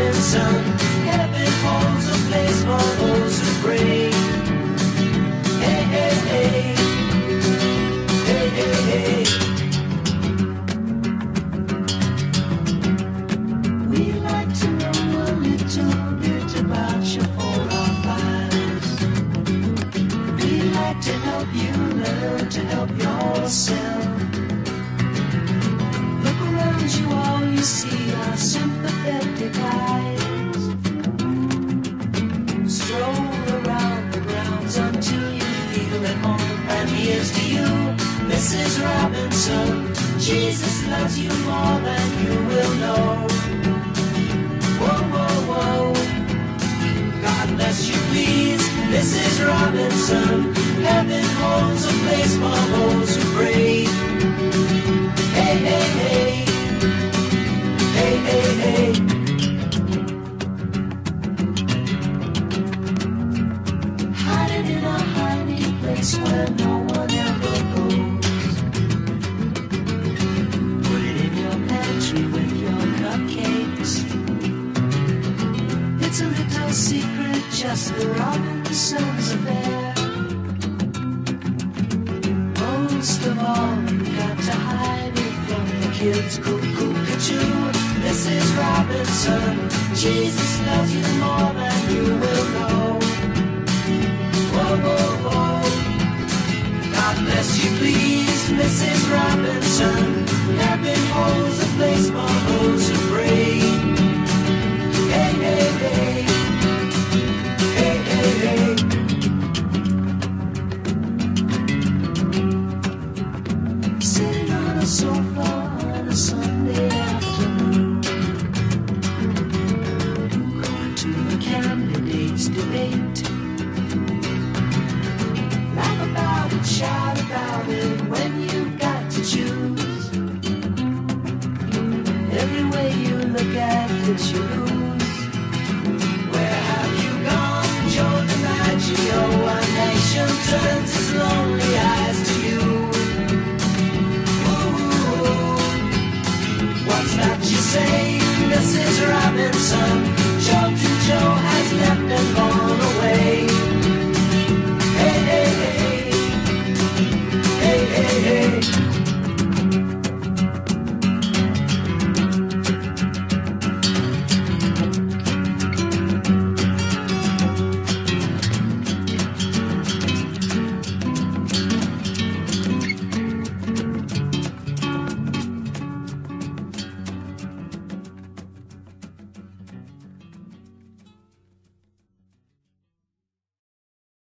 Robinson. Heaven holds a place for those who pray. To help you learn to help yourself. Look around you, all you see are sympathetic eyes. Stroll around the grounds until you feel at home. And here's to you, Mrs. Robinson. Jesus loves you more than you will know. Whoa, whoa, whoa. God bless you, please, Mrs. Robinson. Heaven holds a place for those who pray. Hey, hey, hey. Hey, hey, hey. Hide it in a hiding place where A secret, just the Robinsons affair. Most of all, you got to hide it from the kids. Cuckoo, cuckoo, Mrs. Robinson. Jesus loves you debate. Laugh about it, shout about it when you've got to choose. Every way you look at it, you lose. Where have you gone, Joe DiMaggio? A nation turns its lonely eyes to you. Ooh, what's that you say, Mrs. Robinson?